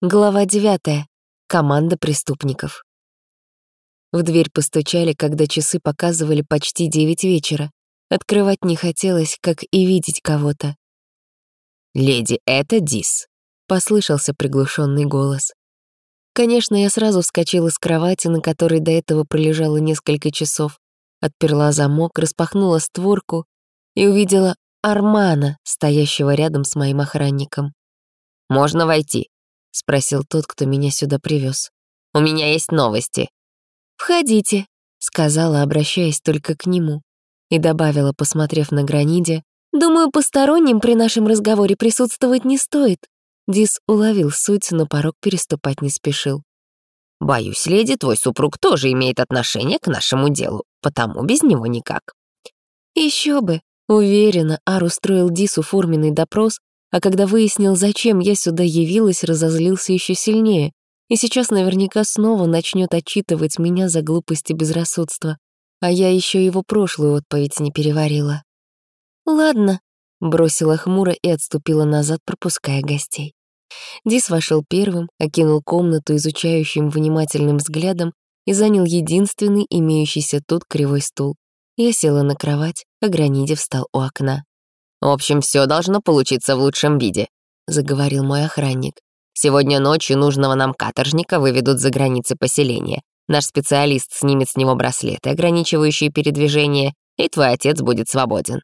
Глава 9. Команда преступников. В дверь постучали, когда часы показывали почти девять вечера. Открывать не хотелось, как и видеть кого-то. «Леди, это Дис», — послышался приглушенный голос. Конечно, я сразу вскочила с кровати, на которой до этого пролежала несколько часов, отперла замок, распахнула створку и увидела Армана, стоящего рядом с моим охранником. «Можно войти», — спросил тот, кто меня сюда привез. «У меня есть новости». «Входите», — сказала, обращаясь только к нему, и добавила, посмотрев на граниде, «Думаю, посторонним при нашем разговоре присутствовать не стоит». Дис уловил суть, но порог переступать не спешил. «Боюсь, леди, твой супруг тоже имеет отношение к нашему делу, потому без него никак». Еще бы. Уверена, Ар устроил Дису форменный допрос, а когда выяснил, зачем я сюда явилась, разозлился еще сильнее. И сейчас наверняка снова начнет отчитывать меня за глупость и безрассудство. А я еще его прошлую отповедь не переварила. «Ладно», — бросила хмуро и отступила назад, пропуская гостей. Дис вошел первым, окинул комнату изучающим внимательным взглядом и занял единственный имеющийся тут кривой стул. Я села на кровать, а Граниде встал у окна. «В общем, все должно получиться в лучшем виде», — заговорил мой охранник. «Сегодня ночью нужного нам каторжника выведут за границы поселения. Наш специалист снимет с него браслеты, ограничивающие передвижение, и твой отец будет свободен».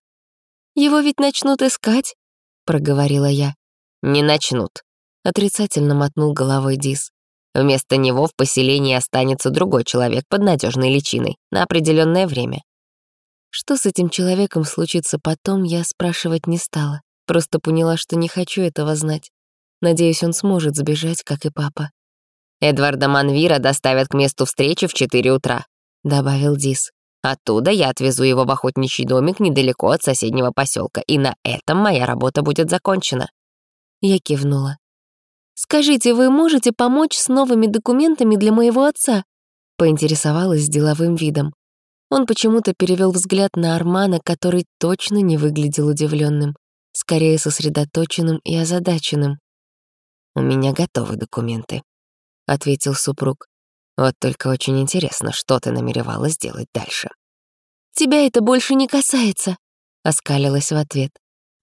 «Его ведь начнут искать», — проговорила я. «Не начнут», — отрицательно мотнул головой Дис. «Вместо него в поселении останется другой человек под надежной личиной на определенное время. Что с этим человеком случится потом, я спрашивать не стала. Просто поняла, что не хочу этого знать. Надеюсь, он сможет сбежать, как и папа. «Эдварда Манвира доставят к месту встречи в 4 утра», — добавил Дис. «Оттуда я отвезу его в охотничий домик недалеко от соседнего поселка, и на этом моя работа будет закончена». Я кивнула. «Скажите, вы можете помочь с новыми документами для моего отца?» — поинтересовалась с деловым видом. Он почему-то перевел взгляд на Армана, который точно не выглядел удивленным, скорее сосредоточенным и озадаченным. «У меня готовы документы», — ответил супруг. «Вот только очень интересно, что ты намеревалась делать дальше». «Тебя это больше не касается», — оскалилась в ответ.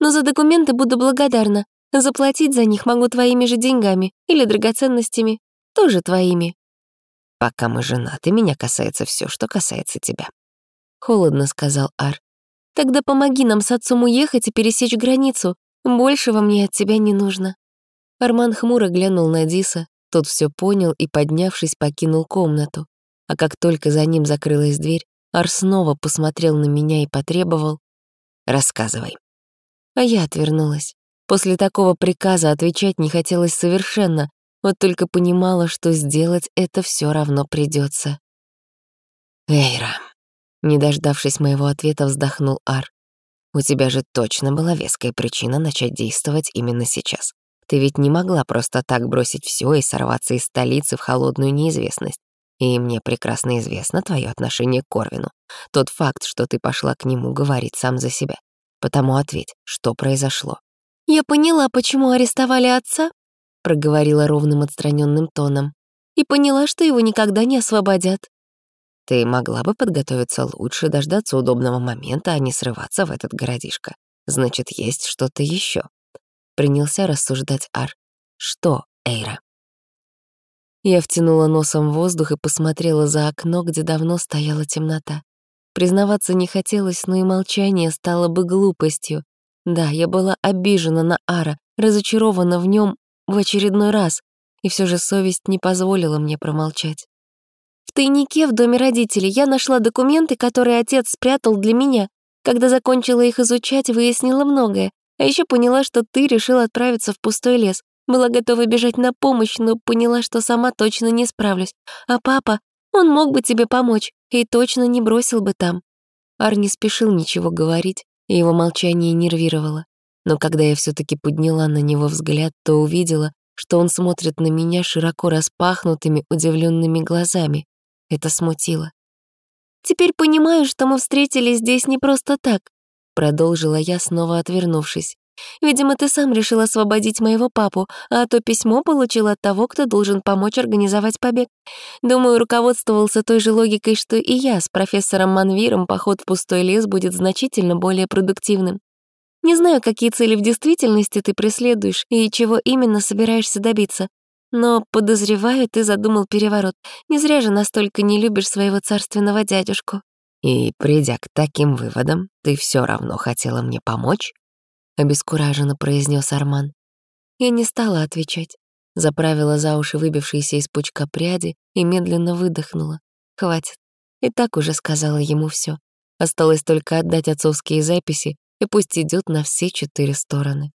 «Но за документы буду благодарна. Заплатить за них могу твоими же деньгами или драгоценностями, тоже твоими». «Пока мы женаты, меня касается все, что касается тебя», холодно сказал Ар. «Тогда помоги нам с отцом уехать и пересечь границу. Большего мне от тебя не нужно». Арман хмуро глянул на Диса, тот все понял и, поднявшись, покинул комнату. А как только за ним закрылась дверь, Ар снова посмотрел на меня и потребовал «Рассказывай». А я отвернулась. После такого приказа отвечать не хотелось совершенно, вот только понимала, что сделать это все равно придется. «Эйра», не дождавшись моего ответа, вздохнул Ар. «У тебя же точно была веская причина начать действовать именно сейчас. Ты ведь не могла просто так бросить все и сорваться из столицы в холодную неизвестность. И мне прекрасно известно твое отношение к Корвину. Тот факт, что ты пошла к нему, говорит сам за себя. Потому ответь, что произошло?» «Я поняла, почему арестовали отца», — проговорила ровным отстраненным тоном, «и поняла, что его никогда не освободят. Ты могла бы подготовиться лучше, дождаться удобного момента, а не срываться в этот городишко. Значит, есть что-то еще. Принялся рассуждать Ар. Что, Эйра? Я втянула носом воздух и посмотрела за окно, где давно стояла темнота. Признаваться не хотелось, но и молчание стало бы глупостью. Да, я была обижена на Ара, разочарована в нем в очередной раз, и все же совесть не позволила мне промолчать. В тайнике в доме родителей я нашла документы, которые отец спрятал для меня. Когда закончила их изучать, выяснила многое. А еще поняла, что ты решил отправиться в пустой лес. Была готова бежать на помощь, но поняла, что сама точно не справлюсь. А папа, он мог бы тебе помочь и точно не бросил бы там. Ар не спешил ничего говорить, и его молчание нервировало. Но когда я все таки подняла на него взгляд, то увидела, что он смотрит на меня широко распахнутыми, удивленными глазами. Это смутило. «Теперь понимаю, что мы встретились здесь не просто так», — продолжила я, снова отвернувшись. Видимо, ты сам решил освободить моего папу, а то письмо получил от того, кто должен помочь организовать побег. Думаю, руководствовался той же логикой, что и я с профессором Манвиром поход в пустой лес будет значительно более продуктивным. Не знаю, какие цели в действительности ты преследуешь и чего именно собираешься добиться, но, подозреваю, ты задумал переворот. Не зря же настолько не любишь своего царственного дядюшку. И, придя к таким выводам, ты все равно хотела мне помочь? Обескураженно произнес Арман. Я не стала отвечать. Заправила за уши выбившиеся из пучка пряди и медленно выдохнула. Хватит. И так уже сказала ему все. Осталось только отдать отцовские записи, и пусть идет на все четыре стороны.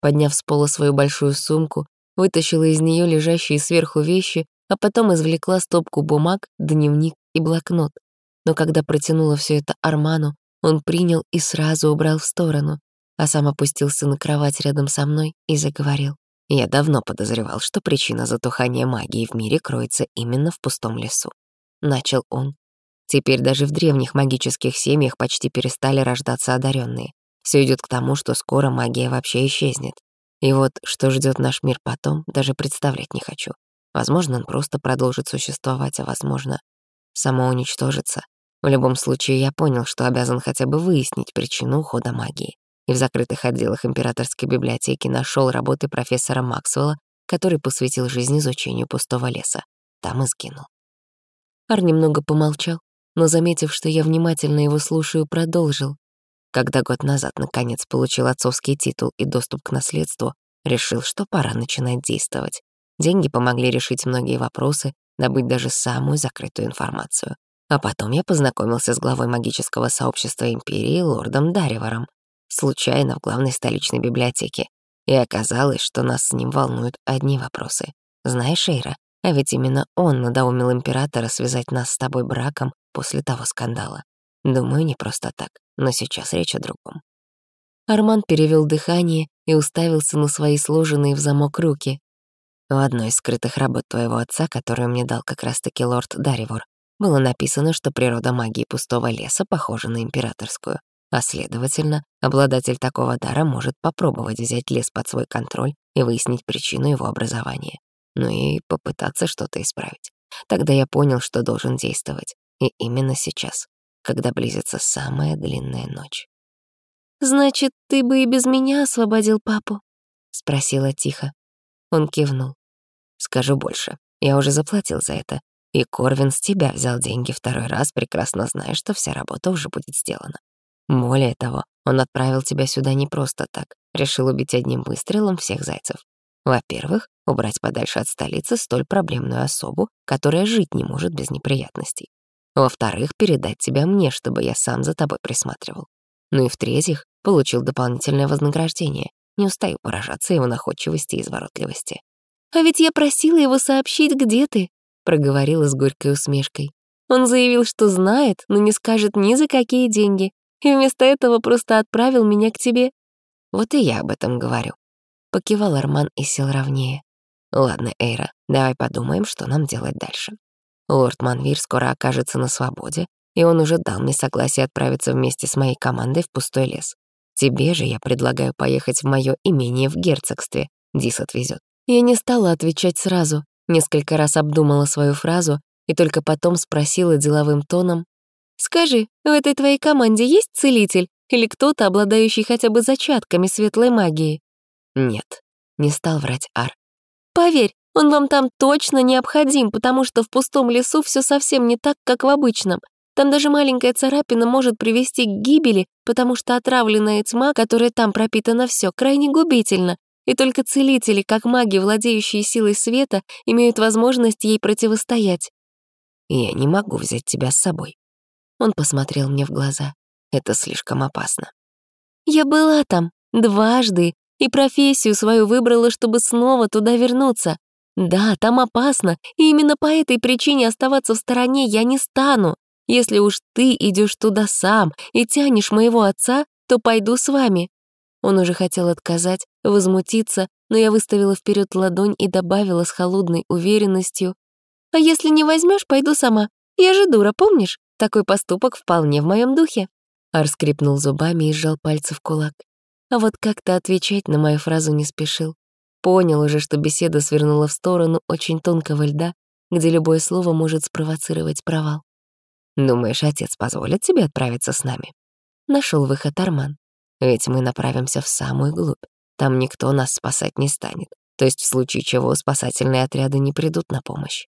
Подняв с пола свою большую сумку, вытащила из нее лежащие сверху вещи, а потом извлекла стопку бумаг, дневник и блокнот. Но когда протянула все это Арману, он принял и сразу убрал в сторону, а сам опустился на кровать рядом со мной и заговорил. Я давно подозревал, что причина затухания магии в мире кроется именно в пустом лесу. Начал он. Теперь даже в древних магических семьях почти перестали рождаться одаренные. Все идет к тому, что скоро магия вообще исчезнет. И вот что ждет наш мир потом, даже представлять не хочу. Возможно, он просто продолжит существовать, а возможно, самоуничтожится. В любом случае, я понял, что обязан хотя бы выяснить причину ухода магии. И в закрытых отделах императорской библиотеки нашел работы профессора Максвелла, который посвятил жизнь изучению пустого леса. Там и сгинул. Ар немного помолчал, но, заметив, что я внимательно его слушаю, продолжил. Когда год назад наконец получил отцовский титул и доступ к наследству, решил, что пора начинать действовать. Деньги помогли решить многие вопросы, добыть даже самую закрытую информацию. А потом я познакомился с главой магического сообщества Империи, лордом Дариваром, случайно в главной столичной библиотеке. И оказалось, что нас с ним волнуют одни вопросы. Знаешь, Эйра, а ведь именно он надоумил императора связать нас с тобой браком после того скандала. Думаю, не просто так, но сейчас речь о другом. Арман перевел дыхание и уставился на свои сложенные в замок руки. В одной из скрытых работ твоего отца, которую мне дал как раз-таки лорд Даривор, было написано, что природа магии пустого леса похожа на императорскую, а следовательно, обладатель такого дара может попробовать взять лес под свой контроль и выяснить причину его образования, ну и попытаться что-то исправить. Тогда я понял, что должен действовать, и именно сейчас когда близится самая длинная ночь. «Значит, ты бы и без меня освободил папу?» — спросила тихо. Он кивнул. «Скажу больше, я уже заплатил за это, и Корвин с тебя взял деньги второй раз, прекрасно зная, что вся работа уже будет сделана. Более того, он отправил тебя сюда не просто так, решил убить одним выстрелом всех зайцев. Во-первых, убрать подальше от столицы столь проблемную особу, которая жить не может без неприятностей. Во-вторых, передать тебя мне, чтобы я сам за тобой присматривал. Ну и в-третьих, получил дополнительное вознаграждение. Не устаю поражаться его находчивости и изворотливости. «А ведь я просила его сообщить, где ты», — проговорила с горькой усмешкой. Он заявил, что знает, но не скажет ни за какие деньги, и вместо этого просто отправил меня к тебе. Вот и я об этом говорю. Покивал Арман и сел ровнее. Ладно, Эйра, давай подумаем, что нам делать дальше. Лорд Манвир скоро окажется на свободе, и он уже дал мне согласие отправиться вместе с моей командой в пустой лес. Тебе же я предлагаю поехать в мое имение в герцогстве. Дис отвезет. Я не стала отвечать сразу, несколько раз обдумала свою фразу и только потом спросила деловым тоном. «Скажи, в этой твоей команде есть целитель или кто-то, обладающий хотя бы зачатками светлой магии?» «Нет», — не стал врать Ар. «Поверь, он вам там точно необходим, потому что в пустом лесу все совсем не так, как в обычном. Там даже маленькая царапина может привести к гибели, потому что отравленная тьма, которая там пропитана все, крайне губительна, и только целители, как маги, владеющие силой света, имеют возможность ей противостоять. «Я не могу взять тебя с собой». Он посмотрел мне в глаза. «Это слишком опасно». «Я была там дважды, и профессию свою выбрала, чтобы снова туда вернуться. Да, там опасно, и именно по этой причине оставаться в стороне я не стану. Если уж ты идешь туда сам и тянешь моего отца, то пойду с вами». Он уже хотел отказать, возмутиться, но я выставила вперед ладонь и добавила с холодной уверенностью. «А если не возьмешь, пойду сама. Я же дура, помнишь? Такой поступок вполне в моем духе». Ар скрипнул зубами и сжал пальцы в кулак. а вот как-то отвечать на мою фразу не спешил. Понял уже, что беседа свернула в сторону очень тонкого льда, где любое слово может спровоцировать провал. «Думаешь, отец позволит тебе отправиться с нами?» Нашел выход Арман. «Ведь мы направимся в самую глубь. Там никто нас спасать не станет. То есть в случае чего спасательные отряды не придут на помощь».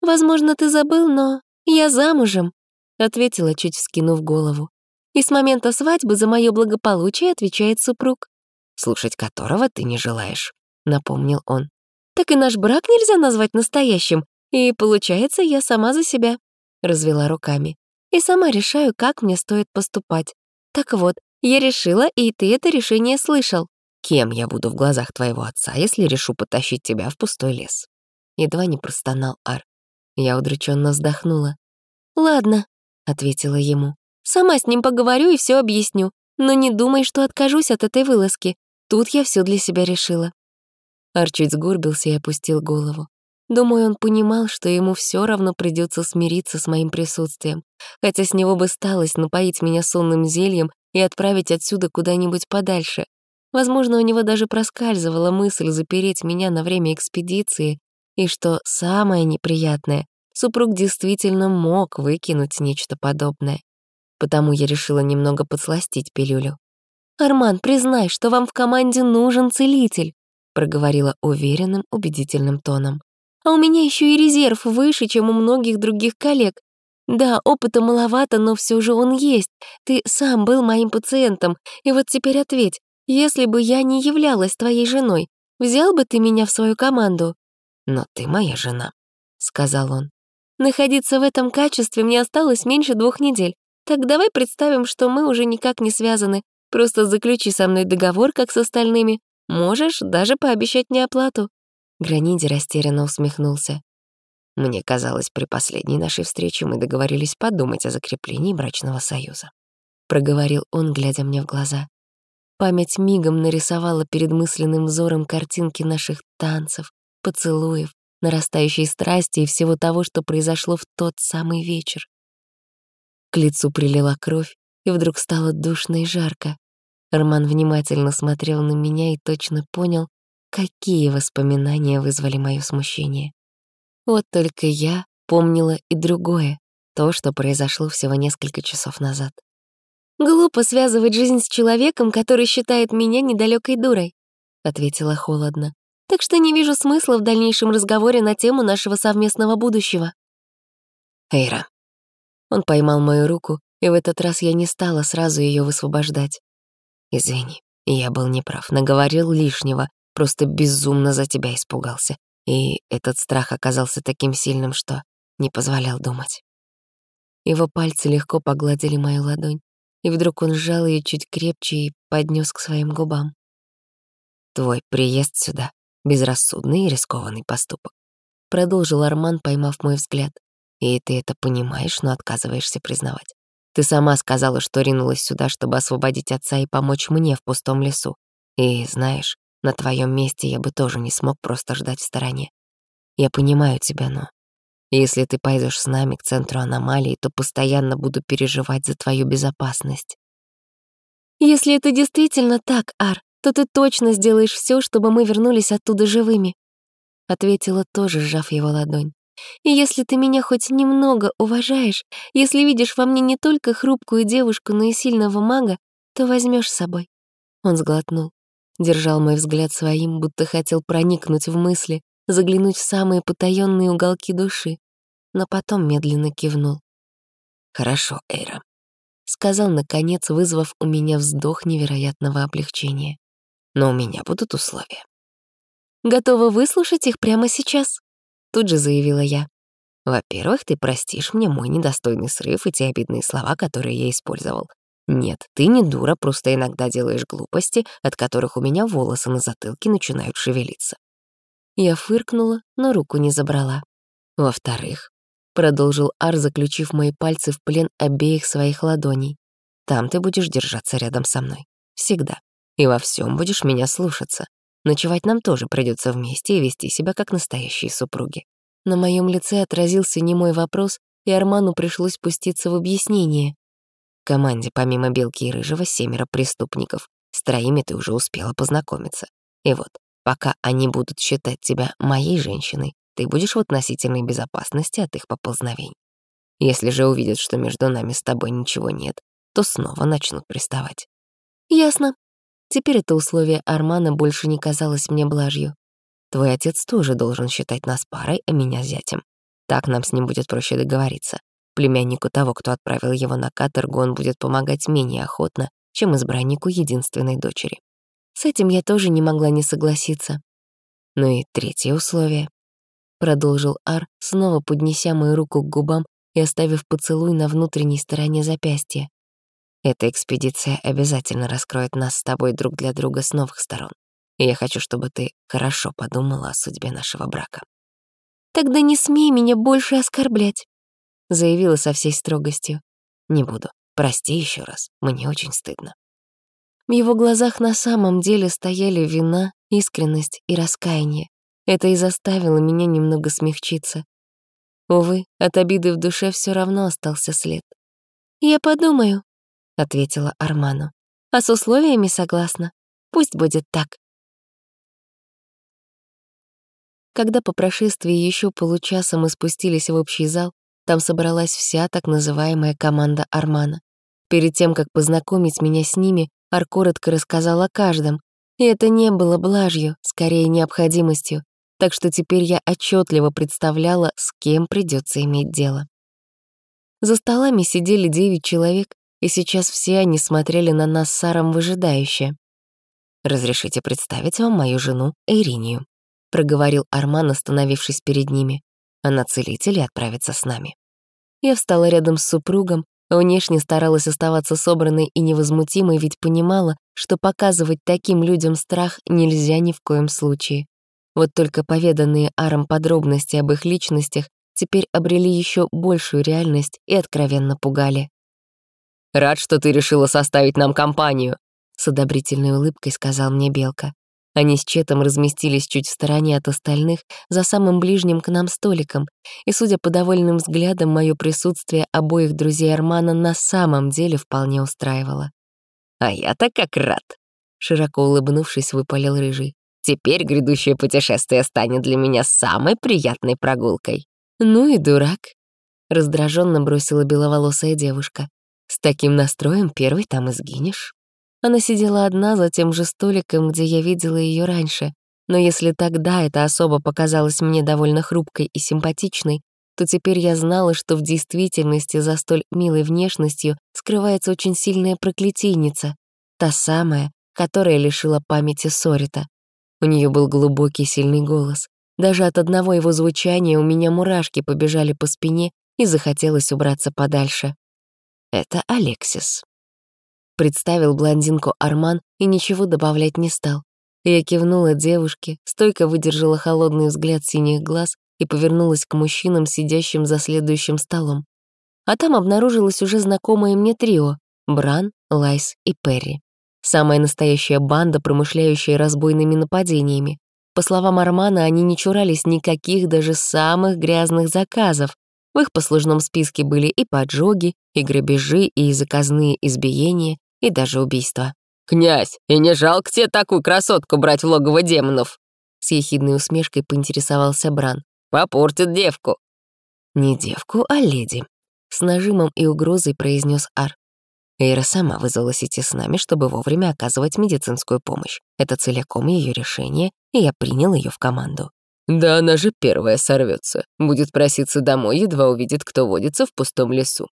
«Возможно, ты забыл, но я замужем», — ответила, чуть вскинув голову. «И с момента свадьбы за мое благополучие отвечает супруг». «Слушать которого ты не желаешь», — напомнил он. «Так и наш брак нельзя назвать настоящим, и, получается, я сама за себя», — развела руками. «И сама решаю, как мне стоит поступать. Так вот, я решила, и ты это решение слышал». «Кем я буду в глазах твоего отца, если решу потащить тебя в пустой лес?» Едва не простонал Ар. Я удрученно вздохнула. «Ладно», — ответила ему. «Сама с ним поговорю и все объясню. Но не думай, что откажусь от этой вылазки. Тут я все для себя решила». Ар чуть сгорбился и опустил голову. Думаю, он понимал, что ему все равно придется смириться с моим присутствием, хотя с него бы сталось напоить меня сонным зельем и отправить отсюда куда-нибудь подальше. Возможно, у него даже проскальзывала мысль запереть меня на время экспедиции, и что самое неприятное, супруг действительно мог выкинуть нечто подобное. Потому я решила немного подсластить пилюлю. «Арман, признай, что вам в команде нужен целитель», проговорила уверенным, убедительным тоном. «А у меня еще и резерв выше, чем у многих других коллег. Да, опыта маловато, но все же он есть. Ты сам был моим пациентом, и вот теперь ответь, если бы я не являлась твоей женой, взял бы ты меня в свою команду?» «Но ты моя жена», — сказал он. «Находиться в этом качестве мне осталось меньше двух недель. Так давай представим, что мы уже никак не связаны. Просто заключи со мной договор, как с остальными. Можешь даже пообещать мне оплату». Граниди растерянно усмехнулся. Мне казалось, при последней нашей встрече мы договорились подумать о закреплении брачного союза. Проговорил он, глядя мне в глаза. Память мигом нарисовала перед мысленным взором картинки наших танцев, поцелуев, нарастающей страсти и всего того, что произошло в тот самый вечер. К лицу прилила кровь, и вдруг стало душно и жарко. Арман внимательно смотрел на меня и точно понял, какие воспоминания вызвали моё смущение. Вот только я помнила и другое, то, что произошло всего несколько часов назад. «Глупо связывать жизнь с человеком, который считает меня недалёкой дурой», — ответила холодно так что не вижу смысла в дальнейшем разговоре на тему нашего совместного будущего. Эйра. Он поймал мою руку, и в этот раз я не стала сразу ее высвобождать. Извини, я был неправ, наговорил лишнего, просто безумно за тебя испугался. И этот страх оказался таким сильным, что не позволял думать. Его пальцы легко погладили мою ладонь, и вдруг он сжал ее чуть крепче и поднес к своим губам. Твой приезд сюда безрассудный и рискованный поступок. Продолжил Арман, поймав мой взгляд. И ты это понимаешь, но отказываешься признавать. Ты сама сказала, что ринулась сюда, чтобы освободить отца и помочь мне в пустом лесу. И, знаешь, на твоем месте я бы тоже не смог просто ждать в стороне. Я понимаю тебя, но если ты пойдешь с нами к центру аномалии, то постоянно буду переживать за твою безопасность. Если это действительно так, Ар, то ты точно сделаешь все, чтобы мы вернулись оттуда живыми», — ответила тоже, сжав его ладонь. «И если ты меня хоть немного уважаешь, если видишь во мне не только хрупкую девушку, но и сильного мага, то возьмешь с собой». Он сглотнул, держал мой взгляд своим, будто хотел проникнуть в мысли, заглянуть в самые потаённые уголки души, но потом медленно кивнул. «Хорошо, Эйра», — сказал, наконец, вызвав у меня вздох невероятного облегчения но у меня будут условия. Готова выслушать их прямо сейчас, тут же заявила я. Во-первых, ты простишь мне мой недостойный срыв и те обидные слова, которые я использовал. Нет, ты не дура, просто иногда делаешь глупости, от которых у меня волосы на затылке начинают шевелиться. Я фыркнула, но руку не забрала. Во-вторых, продолжил Ар, заключив мои пальцы в плен обеих своих ладоней. Там ты будешь держаться рядом со мной. Всегда и во всем будешь меня слушаться. Ночевать нам тоже придется вместе и вести себя как настоящие супруги». На моем лице отразился немой вопрос, и Арману пришлось пуститься в объяснение. В команде помимо Белки и Рыжего семеро преступников. С троими ты уже успела познакомиться. И вот, пока они будут считать тебя моей женщиной, ты будешь в относительной безопасности от их поползновений. Если же увидят, что между нами с тобой ничего нет, то снова начнут приставать. Ясно. Теперь это условие Армана больше не казалось мне блажью. Твой отец тоже должен считать нас парой, а меня зятем. Так нам с ним будет проще договориться. Племяннику того, кто отправил его на каторгу, он будет помогать менее охотно, чем избраннику единственной дочери. С этим я тоже не могла не согласиться. Ну и третье условие. Продолжил Ар, снова поднеся мою руку к губам и оставив поцелуй на внутренней стороне запястья. Эта экспедиция обязательно раскроет нас с тобой друг для друга с новых сторон. И я хочу, чтобы ты хорошо подумала о судьбе нашего брака. «Тогда не смей меня больше оскорблять», — заявила со всей строгостью. «Не буду. Прости еще раз. Мне очень стыдно». В его глазах на самом деле стояли вина, искренность и раскаяние. Это и заставило меня немного смягчиться. Увы, от обиды в душе все равно остался след. «Я подумаю», — ответила Арману. «А с условиями согласна. Пусть будет так». Когда по прошествии еще получаса мы спустились в общий зал, там собралась вся так называемая команда Армана. Перед тем, как познакомить меня с ними, Ар коротко рассказал о каждом, и это не было блажью, скорее необходимостью, так что теперь я отчетливо представляла, с кем придется иметь дело. За столами сидели девять человек, и сейчас все они смотрели на нас с Саром выжидающе. «Разрешите представить вам мою жену Эринию», — проговорил Арман, остановившись перед ними. «Она целитель и отправится с нами». Я встала рядом с супругом, внешне старалась оставаться собранной и невозмутимой, ведь понимала, что показывать таким людям страх нельзя ни в коем случае. Вот только поведанные Аром подробности об их личностях теперь обрели еще большую реальность и откровенно пугали. «Рад, что ты решила составить нам компанию», — с одобрительной улыбкой сказал мне Белка. Они с Четом разместились чуть в стороне от остальных, за самым ближним к нам столиком, и, судя по довольным взглядам, мое присутствие обоих друзей Армана на самом деле вполне устраивало. «А я-то как рад!» — широко улыбнувшись, выпалил Рыжий. Теперь грядущее путешествие станет для меня самой приятной прогулкой». «Ну и дурак», — раздраженно бросила беловолосая девушка. «С таким настроем первый там и сгинешь». Она сидела одна за тем же столиком, где я видела ее раньше, но если тогда эта особа показалась мне довольно хрупкой и симпатичной, то теперь я знала, что в действительности за столь милой внешностью скрывается очень сильная проклятийница, та самая, которая лишила памяти Сорита. У нее был глубокий сильный голос. Даже от одного его звучания у меня мурашки побежали по спине и захотелось убраться подальше. Это Алексис. Представил блондинку Арман и ничего добавлять не стал. Я кивнула девушке, стойко выдержала холодный взгляд синих глаз и повернулась к мужчинам, сидящим за следующим столом. А там обнаружилось уже знакомое мне трио — Бран, Лайс и Перри. Самая настоящая банда, промышляющая разбойными нападениями. По словам Армана, они не чурались никаких даже самых грязных заказов. В их послужном списке были и поджоги, и грабежи, и заказные избиения, и даже убийства. «Князь, и не жалко тебе такую красотку брать в логово демонов?» С ехидной усмешкой поинтересовался Бран. «Попортит девку». «Не девку, а леди», — с нажимом и угрозой произнес Ар. Эйра сама вызвалась идти с нами, чтобы вовремя оказывать медицинскую помощь. Это целиком ее решение, и я принял ее в команду. «Да она же первая сорвется, будет проситься домой, едва увидит, кто водится в пустом лесу»,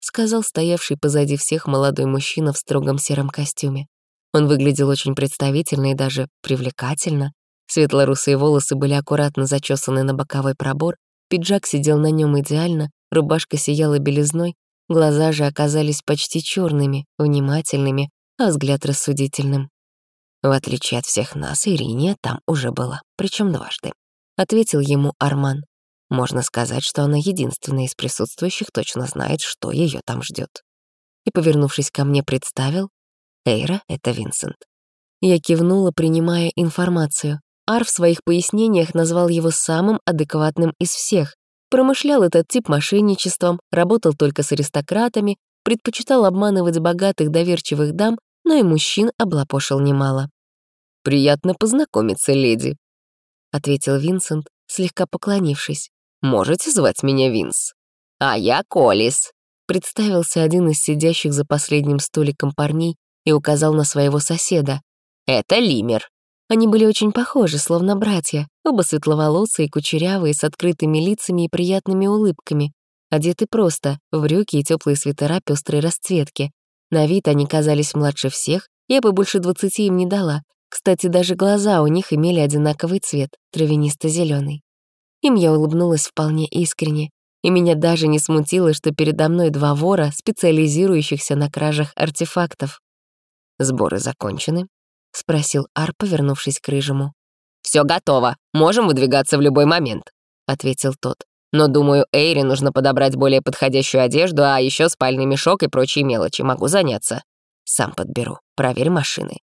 сказал стоявший позади всех молодой мужчина в строгом сером костюме. Он выглядел очень представительно и даже привлекательно. Светлорусые волосы были аккуратно зачесаны на боковой пробор, пиджак сидел на нем идеально, рубашка сияла белизной, Глаза же оказались почти черными, внимательными, а взгляд рассудительным. В отличие от всех нас, Ириния там уже была, причем дважды. Ответил ему Арман. Можно сказать, что она единственная из присутствующих точно знает, что ее там ждет. И, повернувшись ко мне, представил. Эйра — это Винсент. Я кивнула, принимая информацию. Ар в своих пояснениях назвал его самым адекватным из всех, Промышлял этот тип мошенничеством, работал только с аристократами, предпочитал обманывать богатых доверчивых дам но и мужчин облапошил немало. «Приятно познакомиться, леди», — ответил Винсент, слегка поклонившись. «Можете звать меня Винс?» «А я Колис», — представился один из сидящих за последним столиком парней и указал на своего соседа. «Это Лимер». Они были очень похожи, словно братья, оба светловолосые, кучерявые, с открытыми лицами и приятными улыбками, одеты просто, в брюки и теплые свитера пестрой расцветки. На вид они казались младше всех, я бы больше двадцати им не дала. Кстати, даже глаза у них имели одинаковый цвет, травянисто зеленый Им я улыбнулась вполне искренне, и меня даже не смутило, что передо мной два вора, специализирующихся на кражах артефактов. «Сборы закончены?» — спросил Ар, повернувшись к Рыжему. Все готово, можем выдвигаться в любой момент», — ответил тот. «Но, думаю, Эйре нужно подобрать более подходящую одежду, а еще спальный мешок и прочие мелочи. Могу заняться». «Сам подберу. Проверь машины».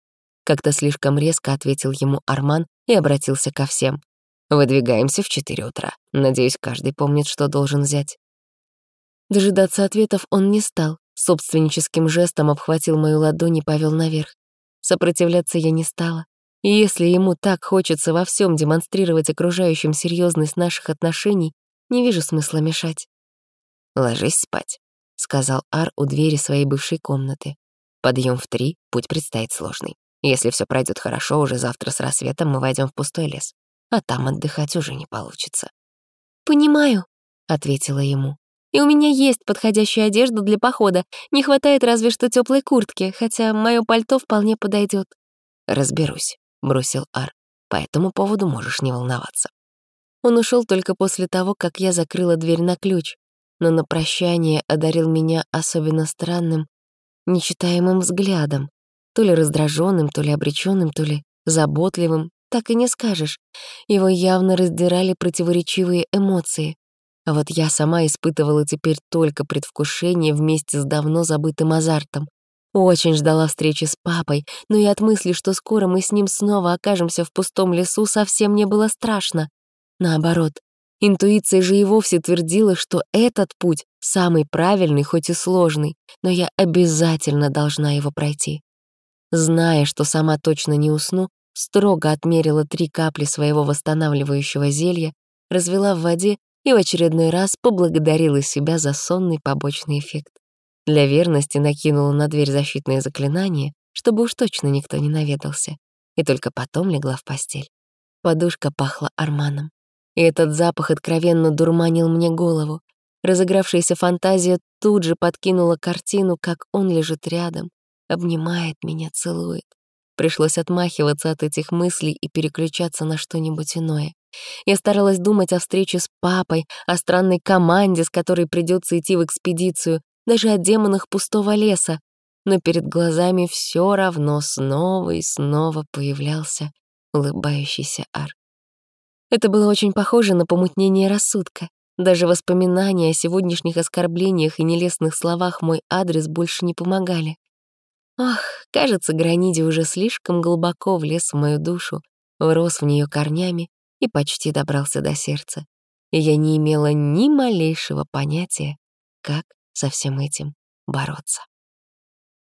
Как-то слишком резко ответил ему Арман и обратился ко всем. Выдвигаемся в 4 утра. Надеюсь, каждый помнит, что должен взять. Дожидаться ответов он не стал. Собственническим жестом обхватил мою ладонь и повел наверх. Сопротивляться я не стала. И если ему так хочется во всем демонстрировать окружающим серьезность наших отношений, не вижу смысла мешать. «Ложись спать», — сказал Ар у двери своей бывшей комнаты. Подъем в три, путь предстоит сложный. Если все пройдет хорошо, уже завтра с рассветом мы войдем в пустой лес а там отдыхать уже не получится. «Понимаю», — ответила ему. «И у меня есть подходящая одежда для похода. Не хватает разве что теплой куртки, хотя мое пальто вполне подойдет. «Разберусь», — бросил Ар. «По этому поводу можешь не волноваться». Он ушел только после того, как я закрыла дверь на ключ, но на прощание одарил меня особенно странным, нечитаемым взглядом, то ли раздраженным, то ли обреченным, то ли заботливым, так и не скажешь. Его явно раздирали противоречивые эмоции. А вот я сама испытывала теперь только предвкушение вместе с давно забытым азартом. Очень ждала встречи с папой, но и от мысли, что скоро мы с ним снова окажемся в пустом лесу, совсем не было страшно. Наоборот, интуиция же и вовсе твердила, что этот путь самый правильный, хоть и сложный, но я обязательно должна его пройти. Зная, что сама точно не усну, строго отмерила три капли своего восстанавливающего зелья, развела в воде и в очередной раз поблагодарила себя за сонный побочный эффект. Для верности накинула на дверь защитное заклинание, чтобы уж точно никто не наведался, и только потом легла в постель. Подушка пахла арманом. И этот запах откровенно дурманил мне голову. Разыгравшаяся фантазия тут же подкинула картину, как он лежит рядом, обнимает меня, целует. Пришлось отмахиваться от этих мыслей и переключаться на что-нибудь иное. Я старалась думать о встрече с папой, о странной команде, с которой придется идти в экспедицию, даже о демонах пустого леса. Но перед глазами все равно снова и снова появлялся улыбающийся Ар. Это было очень похоже на помутнение рассудка. Даже воспоминания о сегодняшних оскорблениях и нелестных словах мой адрес больше не помогали. Ох, кажется, Граниди уже слишком глубоко влез в мою душу, врос в нее корнями и почти добрался до сердца. И я не имела ни малейшего понятия, как со всем этим бороться.